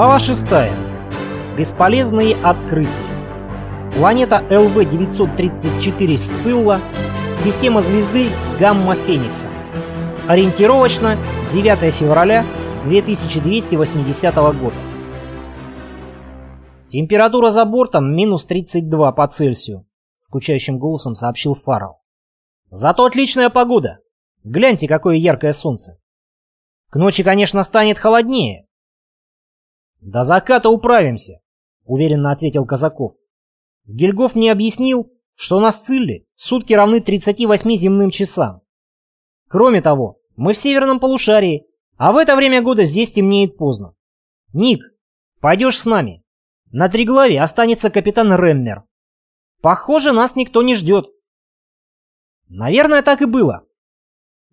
Глава 6. Бесполезные открытия. Планета ЛВ-934 Сцилла. Система звезды Гамма Феникса. Ориентировочно 9 февраля 2280 года. Температура за бортом минус 32 по Цельсию, скучающим голосом сообщил Фаррелл. Зато отличная погода. Гляньте, какое яркое солнце. К ночи, конечно, станет холоднее, «До заката управимся», — уверенно ответил Казаков. Гильгоф мне объяснил, что на Сцилле сутки равны 38 земным часам. Кроме того, мы в северном полушарии, а в это время года здесь темнеет поздно. Ник, пойдешь с нами. На Триглаве останется капитан Реммер. Похоже, нас никто не ждет. Наверное, так и было.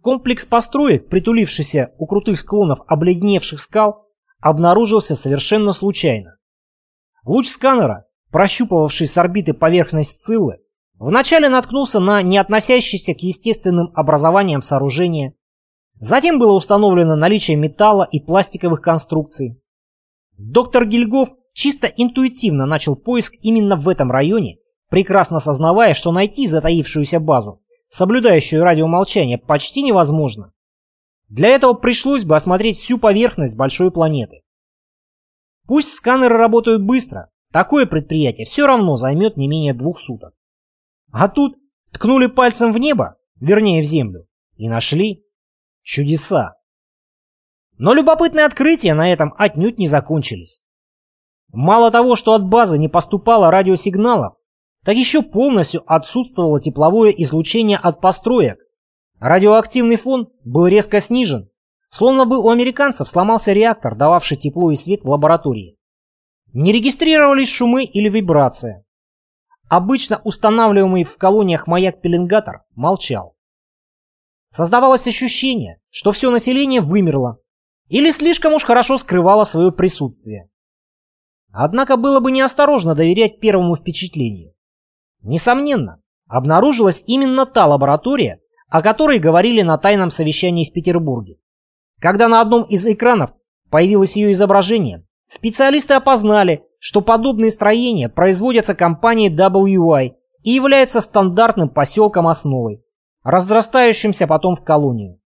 Комплекс построек, притулившийся у крутых склонов обледневших скал, обнаружился совершенно случайно. Луч сканера, прощупывавший с орбиты поверхность Сциллы, вначале наткнулся на не относящиеся к естественным образованиям сооружения. Затем было установлено наличие металла и пластиковых конструкций. Доктор Гильгоф чисто интуитивно начал поиск именно в этом районе, прекрасно сознавая, что найти затаившуюся базу, соблюдающую радиомолчание, почти невозможно. Для этого пришлось бы осмотреть всю поверхность большой планеты. Пусть сканеры работают быстро, такое предприятие все равно займет не менее двух суток. А тут ткнули пальцем в небо, вернее в землю, и нашли чудеса. Но любопытные открытия на этом отнюдь не закончились. Мало того, что от базы не поступало радиосигналов, так еще полностью отсутствовало тепловое излучение от построек, Радиоактивный фон был резко снижен, словно бы у американцев сломался реактор, дававший тепло и свет в лаборатории. Не регистрировались шумы или вибрация. Обычно устанавливаемый в колониях маяк-пеленгатор молчал. Создавалось ощущение, что все население вымерло или слишком уж хорошо скрывало свое присутствие. Однако было бы неосторожно доверять первому впечатлению. Несомненно, обнаружилась именно та лаборатория, о которой говорили на тайном совещании в Петербурге. Когда на одном из экранов появилось ее изображение, специалисты опознали, что подобные строения производятся компанией WI и являются стандартным поселком основой, разрастающимся потом в колонию.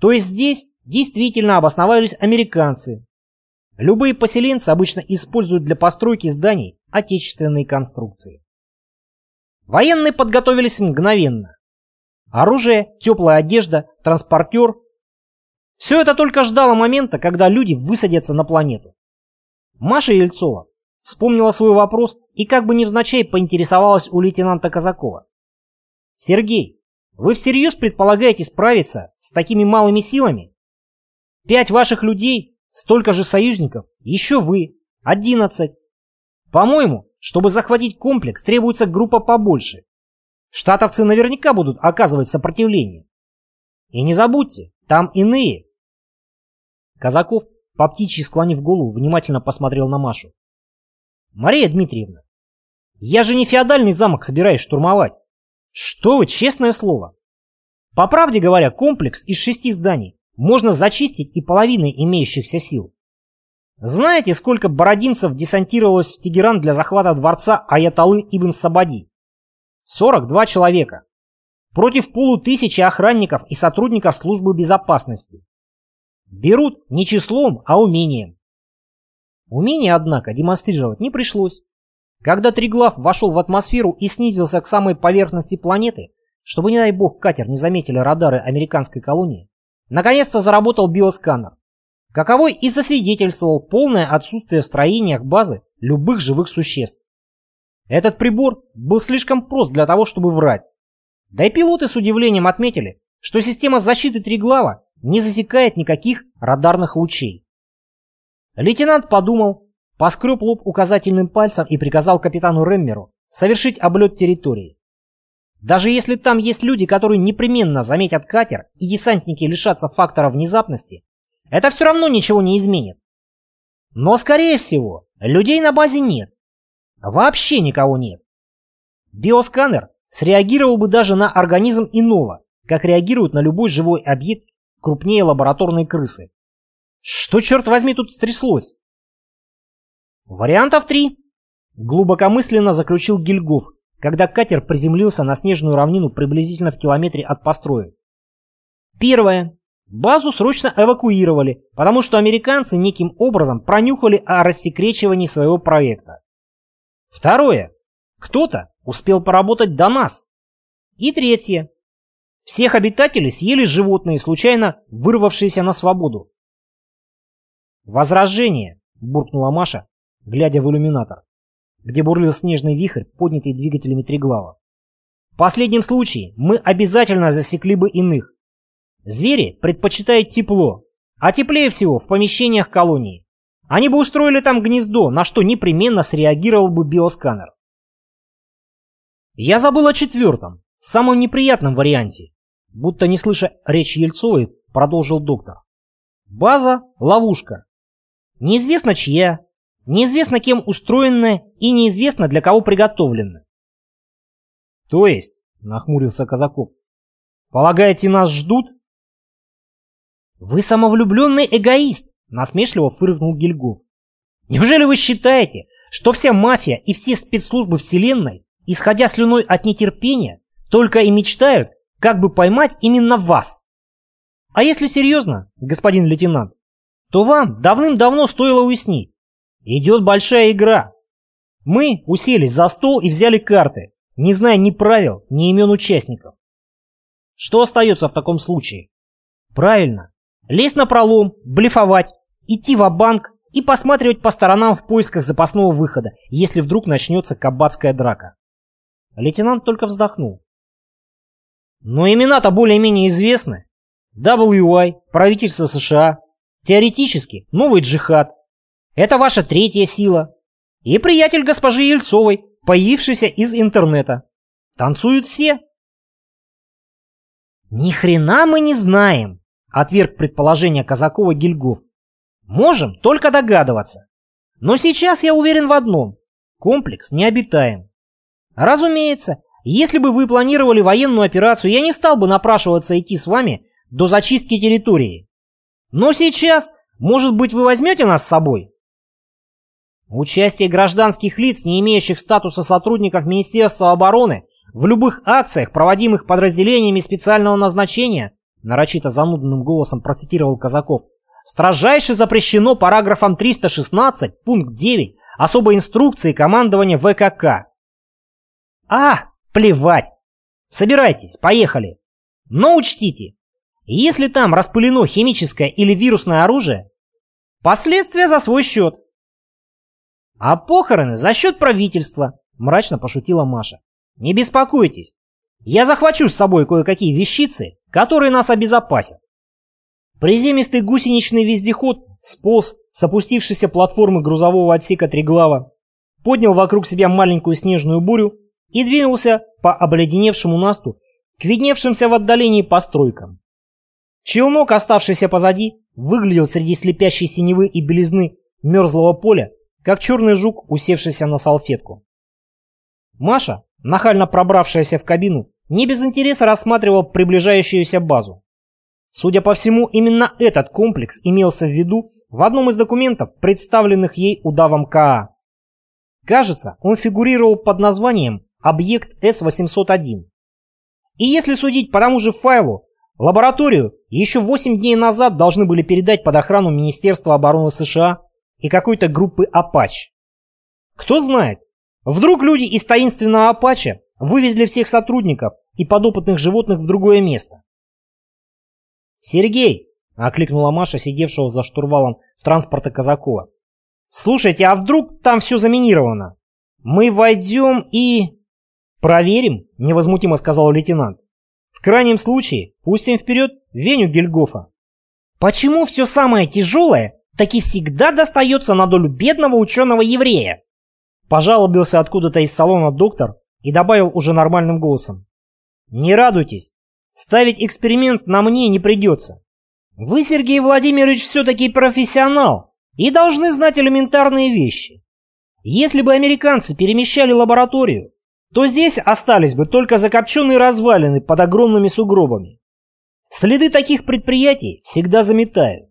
То есть здесь действительно обосновались американцы. Любые поселенцы обычно используют для постройки зданий отечественные конструкции. Военные подготовились мгновенно. Оружие, теплая одежда, транспортер. Все это только ждало момента, когда люди высадятся на планету. Маша Ельцова вспомнила свой вопрос и как бы невзначай поинтересовалась у лейтенанта Казакова. «Сергей, вы всерьез предполагаете справиться с такими малыми силами? Пять ваших людей, столько же союзников, еще вы, одиннадцать. По-моему, чтобы захватить комплекс, требуется группа побольше. Штатовцы наверняка будут оказывать сопротивление. И не забудьте, там иные. Казаков, по птичьи склонив голову, внимательно посмотрел на Машу. Мария Дмитриевна, я же не феодальный замок собираюсь штурмовать. Что вы, честное слово. По правде говоря, комплекс из шести зданий можно зачистить и половиной имеющихся сил. Знаете, сколько бородинцев десантировалось в Тегеран для захвата дворца Аяталы Ибн Сабади? 42 человека. Против полутысячи охранников и сотрудников службы безопасности. Берут не числом, а умением. Умение, однако, демонстрировать не пришлось. Когда Триглав вошел в атмосферу и снизился к самой поверхности планеты, чтобы, не дай бог, катер не заметили радары американской колонии, наконец-то заработал биосканер, каковой и засвидетельствовал полное отсутствие в строениях базы любых живых существ. Этот прибор был слишком прост для того, чтобы врать. Да и пилоты с удивлением отметили, что система защиты Триглава не засекает никаких радарных лучей. Лейтенант подумал, поскреб лоб указательным пальцем и приказал капитану Реммеру совершить облет территории. Даже если там есть люди, которые непременно заметят катер и десантники лишатся фактора внезапности, это все равно ничего не изменит. Но, скорее всего, людей на базе нет. Вообще никого нет. Биосканер среагировал бы даже на организм иного, как реагирует на любой живой объект крупнее лабораторной крысы. Что, черт возьми, тут стряслось? Вариантов три. Глубокомысленно заключил Гильгоф, когда катер приземлился на снежную равнину приблизительно в километре от построек. Первое. Базу срочно эвакуировали, потому что американцы неким образом пронюхали о рассекречивании своего проекта. Второе. Кто-то успел поработать до нас. И третье. Всех обитателей съели животные, случайно вырвавшиеся на свободу. «Возражение!» — буркнула Маша, глядя в иллюминатор, где бурлил снежный вихрь, поднятый двигателями Триглава. «В последнем случае мы обязательно засекли бы иных. Звери предпочитают тепло, а теплее всего в помещениях колонии. Они бы устроили там гнездо, на что непременно среагировал бы биосканер. Я забыл о четвертом, самом неприятном варианте. Будто не слыша речь Ельцовой, продолжил доктор. База — ловушка. Неизвестно чья, неизвестно кем устроенная и неизвестно для кого приготовленная. То есть, нахмурился Казаков, полагаете, нас ждут? «Вы самовлюбленный эгоист!» — насмешливо фыркнул Гильгоф. «Неужели вы считаете, что вся мафия и все спецслужбы Вселенной, исходя слюной от нетерпения, только и мечтают, как бы поймать именно вас? А если серьезно, господин лейтенант, то вам давным-давно стоило уяснить. Идет большая игра. Мы уселись за стол и взяли карты, не зная ни правил, ни имен участников. Что остается в таком случае? Правильно, Лезть на пролом, блефовать, идти в банк и посматривать по сторонам в поисках запасного выхода, если вдруг начнется кабацкая драка. Лейтенант только вздохнул. Но имена-то более-менее известны. WI, правительство США, теоретически новый джихад. Это ваша третья сила. И приятель госпожи Ельцовой, появившийся из интернета. Танцуют все. Ни хрена мы не знаем, Отверг предположение Казакова Гильгоф. Можем только догадываться. Но сейчас я уверен в одном. Комплекс необитаем. Разумеется, если бы вы планировали военную операцию, я не стал бы напрашиваться идти с вами до зачистки территории. Но сейчас, может быть, вы возьмете нас с собой? Участие гражданских лиц, не имеющих статуса сотрудников Министерства обороны, в любых акциях, проводимых подразделениями специального назначения, нарочито занудным голосом процитировал Казаков, строжайше запрещено параграфом 316, пункт 9, особой инструкции командования ВКК. А, плевать. Собирайтесь, поехали. Но учтите, если там распылено химическое или вирусное оружие, последствия за свой счет. А похороны за счет правительства, мрачно пошутила Маша. Не беспокойтесь, я захвачу с собой кое-какие вещицы, которые нас обезопасят. Приземистый гусеничный вездеход сполз с опустившейся платформы грузового отсека Триглава, поднял вокруг себя маленькую снежную бурю и двинулся по обледеневшему насту к видневшимся в отдалении постройкам. Челнок, оставшийся позади, выглядел среди слепящей синевы и белизны мерзлого поля, как черный жук, усевшийся на салфетку. Маша, нахально пробравшаяся в кабину, не без интереса рассматривал приближающуюся базу. Судя по всему, именно этот комплекс имелся в виду в одном из документов, представленных ей удавом КА. Кажется, он фигурировал под названием «Объект С-801». И если судить по тому же файлу, лабораторию еще 8 дней назад должны были передать под охрану Министерства обороны США и какой-то группы «Апач». Кто знает, вдруг люди из таинственного «Апача» Вывезли всех сотрудников и подопытных животных в другое место. «Сергей!» — окликнула Маша, сидевшего за штурвалом транспорта Казакова. «Слушайте, а вдруг там все заминировано? Мы войдем и...» «Проверим», — невозмутимо сказал лейтенант. «В крайнем случае пустим вперед Веню Гельгофа». «Почему все самое тяжелое таки всегда достается на долю бедного ученого-еврея?» Пожалобился откуда-то из салона доктор, и добавил уже нормальным голосом. «Не радуйтесь, ставить эксперимент на мне не придется. Вы, Сергей Владимирович, все-таки профессионал и должны знать элементарные вещи. Если бы американцы перемещали лабораторию, то здесь остались бы только закопченные развалины под огромными сугробами. Следы таких предприятий всегда заметают.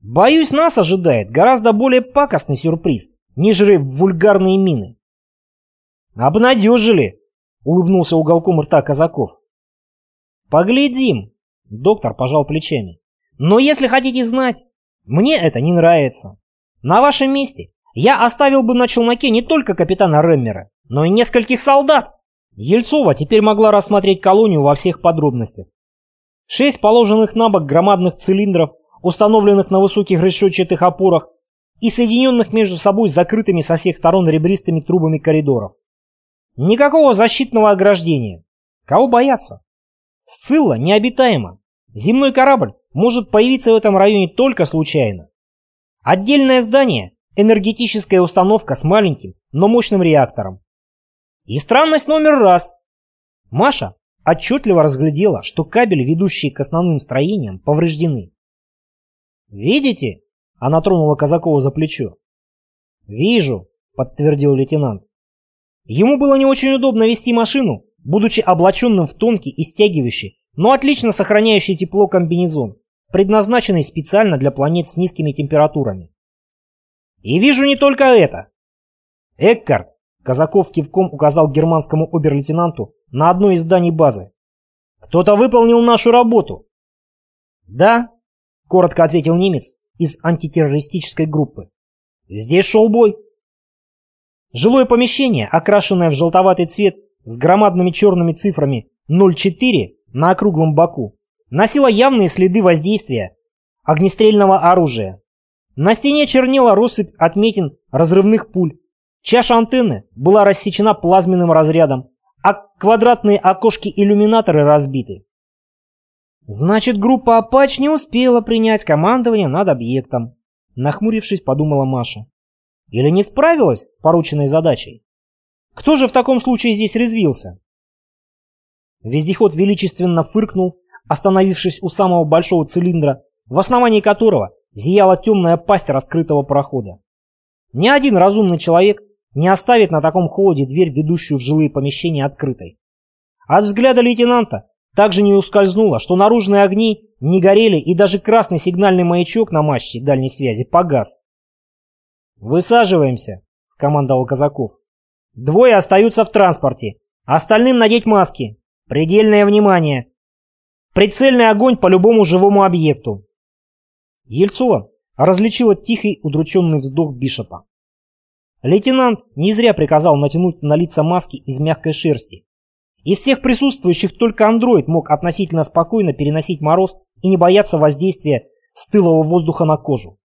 Боюсь, нас ожидает гораздо более пакостный сюрприз, не жри вульгарные мины. Обнадежили, улыбнулся уголком рта Казаков. Поглядим, доктор пожал плечами. Но если хотите знать, мне это не нравится. На вашем месте я оставил бы на челноке не только капитана Реммера, но и нескольких солдат. Ельцова теперь могла рассмотреть колонию во всех подробностях. Шесть положенных на бок громадных цилиндров, установленных на высоких решетчатых опорах и соединенных между собой закрытыми со всех сторон ребристыми трубами коридоров. Никакого защитного ограждения. Кого бояться? Сцилла необитаема. Земной корабль может появиться в этом районе только случайно. Отдельное здание – энергетическая установка с маленьким, но мощным реактором. И странность номер раз. Маша отчетливо разглядела, что кабели, ведущие к основным строениям, повреждены. «Видите?» – она тронула Казакова за плечо. «Вижу», – подтвердил лейтенант. Ему было не очень удобно вести машину, будучи облаченным в тонкий и стягивающий, но отлично сохраняющий тепло комбинезон, предназначенный специально для планет с низкими температурами. И вижу не только это. Эккарт, Казаков кивком указал германскому обер-лейтенанту на одно из зданий базы. Кто-то выполнил нашу работу. Да, коротко ответил немец из антитеррористической группы. Здесь шел бой. Жилое помещение, окрашенное в желтоватый цвет с громадными черными цифрами 04 на округлом боку, носило явные следы воздействия огнестрельного оружия. На стене чернела россыпь отметин разрывных пуль. Чаша антенны была рассечена плазменным разрядом, а квадратные окошки-иллюминаторы разбиты. Значит, группа «Апач» не успела принять командование над объектом. Нахмурившись, подумала Маша. Или не справилась с порученной задачей? Кто же в таком случае здесь резвился? Вездеход величественно фыркнул, остановившись у самого большого цилиндра, в основании которого зияла темная пасть раскрытого прохода. Ни один разумный человек не оставит на таком холоде дверь, ведущую в жилые помещения, открытой. От взгляда лейтенанта также не ускользнуло, что наружные огни не горели и даже красный сигнальный маячок на мачте дальней связи погас. «Высаживаемся», — скомандовал Казаков. «Двое остаются в транспорте. Остальным надеть маски. Предельное внимание. Прицельный огонь по любому живому объекту». Ельцова различила тихий удрученный вздох Бишопа. Лейтенант не зря приказал натянуть на лица маски из мягкой шерсти. Из всех присутствующих только андроид мог относительно спокойно переносить мороз и не бояться воздействия стылого воздуха на кожу.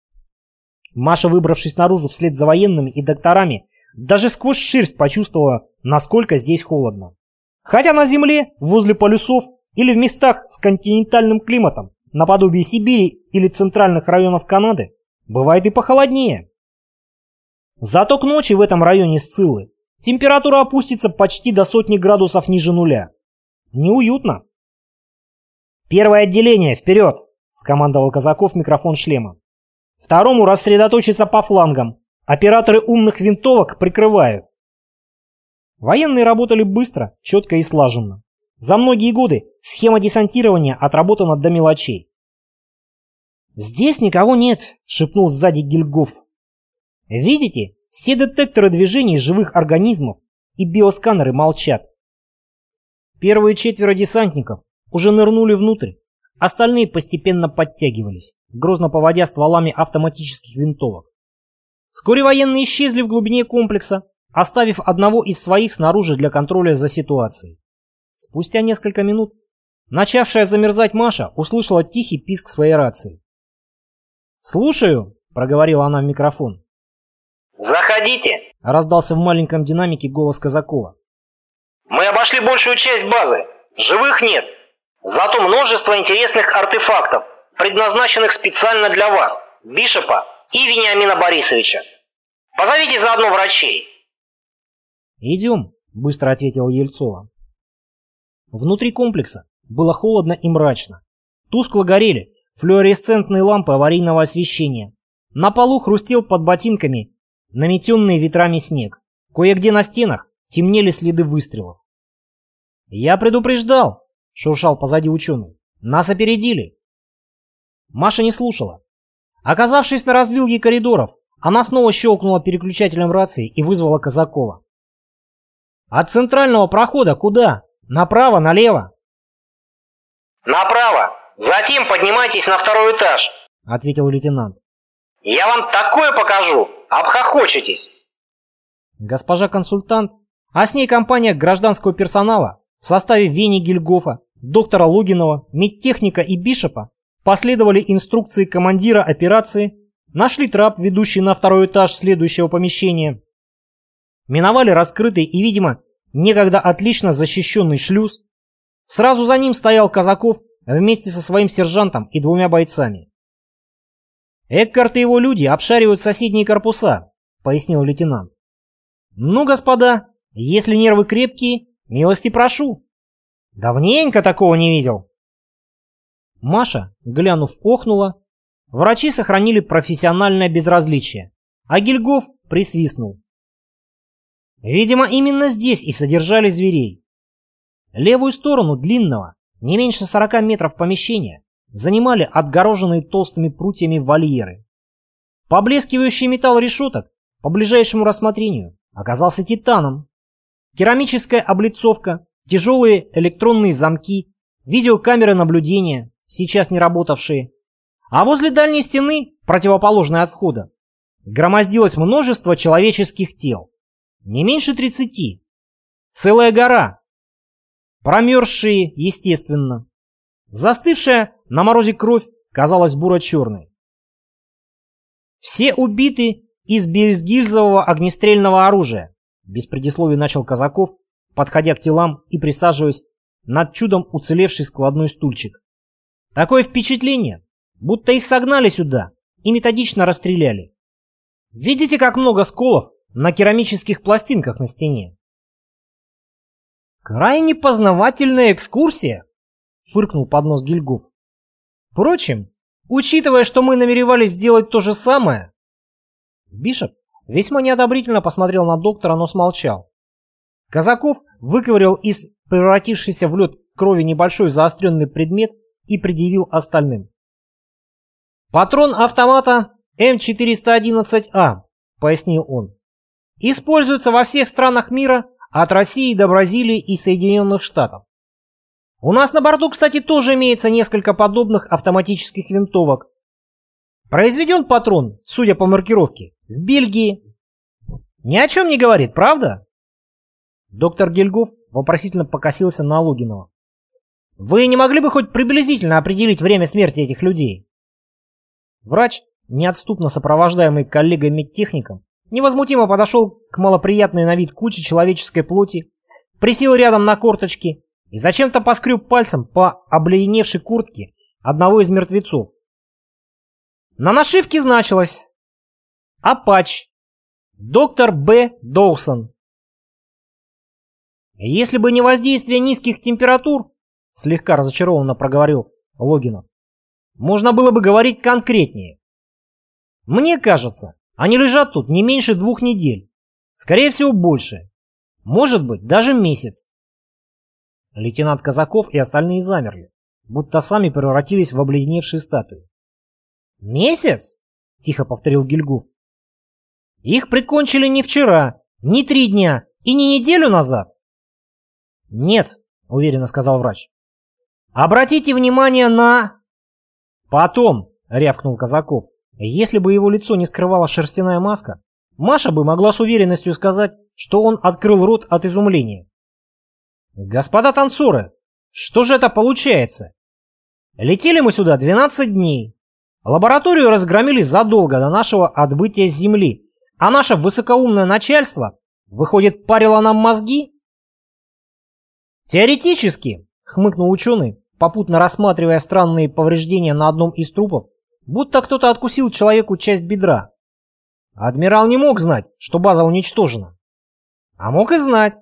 Маша, выбравшись наружу вслед за военными и докторами, даже сквозь шерсть почувствовала, насколько здесь холодно. Хотя на Земле, возле полюсов или в местах с континентальным климатом, наподобие Сибири или центральных районов Канады, бывает и похолоднее. Зато к ночи в этом районе Сциллы температура опустится почти до сотни градусов ниже нуля. Неуютно. «Первое отделение, вперед!» — скомандовал Казаков микрофон шлема. Второму рассредоточиться по флангам. Операторы умных винтовок прикрывают. Военные работали быстро, четко и слаженно. За многие годы схема десантирования отработана до мелочей. «Здесь никого нет», — шепнул сзади Гильгоф. «Видите, все детекторы движений живых организмов и биосканеры молчат. Первые четверо десантников уже нырнули внутрь, Остальные постепенно подтягивались, грозно поводя стволами автоматических винтовок. Вскоре военные исчезли в глубине комплекса, оставив одного из своих снаружи для контроля за ситуацией. Спустя несколько минут начавшая замерзать Маша услышала тихий писк своей рации. «Слушаю», — проговорила она в микрофон. «Заходите!» — раздался в маленьком динамике голос Казакова. «Мы обошли большую часть базы. Живых нет. Зато множество интересных артефактов, предназначенных специально для вас, Бишопа и Вениамина Борисовича. Позовите заодно врачей. «Идем», — быстро ответила Ельцова. Внутри комплекса было холодно и мрачно. Тускло горели флуоресцентные лампы аварийного освещения. На полу хрустел под ботинками наметенный ветрами снег. Кое-где на стенах темнели следы выстрелов. «Я предупреждал», шуршал позади ученый. «Нас опередили!» Маша не слушала. Оказавшись на развилке коридоров, Она снова щелкнула переключателем рации и вызвала Казакова. «От центрального прохода куда? Направо, налево?» «Направо. Затем поднимайтесь на второй этаж», — ответил лейтенант. «Я вам такое покажу. Обхохочетесь». Госпожа консультант, а с ней компания гражданского персонала в составе Вени Гильгофа, доктора Логинова, медтехника и Бишопа последовали инструкции командира операции, нашли трап, ведущий на второй этаж следующего помещения, миновали раскрытый и, видимо, некогда отлично защищенный шлюз. Сразу за ним стоял Казаков вместе со своим сержантом и двумя бойцами. «Эккарт и его люди обшаривают соседние корпуса», — пояснил лейтенант. «Ну, господа, если нервы крепкие, милости прошу. Давненько такого не видел». Маша, глянув, охнула. Врачи сохранили профессиональное безразличие, а Гильгоф присвистнул. Видимо, именно здесь и содержали зверей. Левую сторону длинного, не меньше 40 метров помещения, занимали отгороженные толстыми прутьями вольеры. Поблескивающий металл решеток, по ближайшему рассмотрению, оказался титаном. Керамическая облицовка, тяжелые электронные замки, видеокамеры наблюдения, сейчас не работавшие. А возле дальней стены, противоположной от входа, громоздилось множество человеческих тел. Не меньше тридцати. Целая гора. Промерзшие, естественно. Застывшая на морозе кровь казалась буро-черной. Все убиты из безгильзового огнестрельного оружия, без предисловий начал Казаков, подходя к телам и присаживаясь над чудом уцелевший складной стульчик. Такое впечатление, будто их согнали сюда и методично расстреляли. Видите, как много сколов на керамических пластинках на стене. «Крайне познавательная экскурсия», — фыркнул под нос Гильгоф. «Впрочем, учитывая, что мы намеревались сделать то же самое...» Бишоп весьма неодобрительно посмотрел на доктора, но смолчал. Казаков выковырял из превратившейся в лед крови небольшой заостренный предмет и предъявил остальным. «Патрон автомата М411А», — пояснил он. Используется во всех странах мира, от России до Бразилии и Соединенных Штатов. У нас на борту, кстати, тоже имеется несколько подобных автоматических винтовок. Произведен патрон, судя по маркировке, в Бельгии. Ни о чем не говорит, правда? Доктор Гельгоф вопросительно покосился на Логинова. Вы не могли бы хоть приблизительно определить время смерти этих людей? Врач, неотступно сопровождаемый коллегой-медтехником, невозмутимо подошел к малоприятной на вид куче человеческой плоти, присел рядом на корточки и зачем-то поскреб пальцем по обледеневшей куртке одного из мертвецов. На нашивке значилось «Апач. Доктор Б. Доусон». «Если бы не воздействие низких температур», — слегка разочарованно проговорил Логинов, «можно было бы говорить конкретнее. Мне кажется, они лежат тут не меньше двух недель. Скорее всего, больше. Может быть, даже месяц. Лейтенант Казаков и остальные замерли, будто сами превратились в обледеневшие статуи. «Месяц?» — тихо повторил Гильгуф. «Их прикончили не вчера, не три дня и не неделю назад». «Нет», — уверенно сказал врач. «Обратите внимание на...» «Потом», — рявкнул Казаков. Если бы его лицо не скрывала шерстяная маска, Маша бы могла с уверенностью сказать, что он открыл рот от изумления. «Господа танцоры, что же это получается? Летели мы сюда 12 дней. Лабораторию разгромили задолго до нашего отбытия с Земли, а наше высокоумное начальство, выходит, парило нам мозги?» «Теоретически», — хмыкнул ученый, попутно рассматривая странные повреждения на одном из трупов, Будто кто-то откусил человеку часть бедра. Адмирал не мог знать, что база уничтожена. А мог и знать.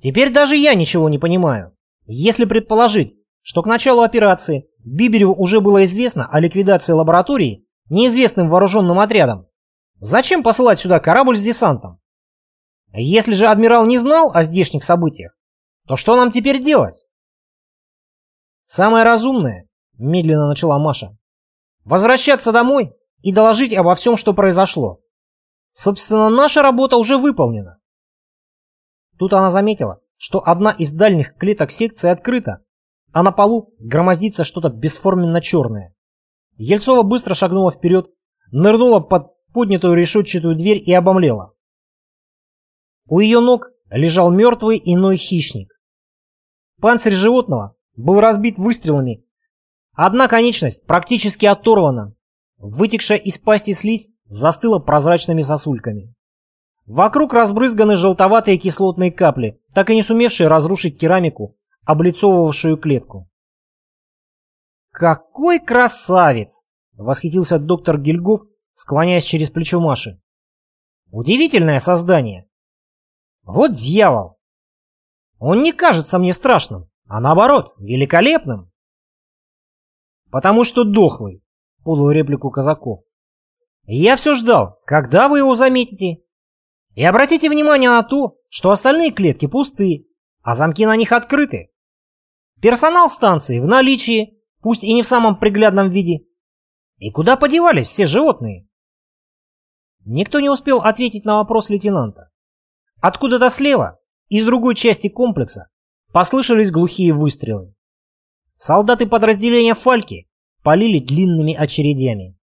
Теперь даже я ничего не понимаю. Если предположить, что к началу операции Бибереву уже было известно о ликвидации лаборатории неизвестным вооруженным отрядом, зачем посылать сюда корабль с десантом? Если же адмирал не знал о здешних событиях, то что нам теперь делать? Самое разумное, медленно начала Маша, Возвращаться домой и доложить обо всем, что произошло. Собственно, наша работа уже выполнена. Тут она заметила, что одна из дальних клеток секции открыта, а на полу громоздится что-то бесформенно черное. Ельцова быстро шагнула вперед, нырнула под поднятую решетчатую дверь и обомлела. У ее ног лежал мертвый иной хищник. Панцирь животного был разбит выстрелами. Одна конечность практически оторвана. Вытекшая из пасти слизь застыла прозрачными сосульками. Вокруг разбрызганы желтоватые кислотные капли, так и не сумевшие разрушить керамику, облицовывавшую клетку. «Какой красавец!» — восхитился доктор Гильгоф, склоняясь через плечо Маши. «Удивительное создание! Вот дьявол! Он не кажется мне страшным, а наоборот, великолепным!» «Потому что дохлый», — подал реплику Казаков. «Я все ждал, когда вы его заметите. И обратите внимание на то, что остальные клетки пусты, а замки на них открыты. Персонал станции в наличии, пусть и не в самом приглядном виде. И куда подевались все животные? Никто не успел ответить на вопрос лейтенанта. Откуда-то слева, из другой части комплекса, послышались глухие выстрелы. Солдаты подразделения «Фальки» полили длинными очередями.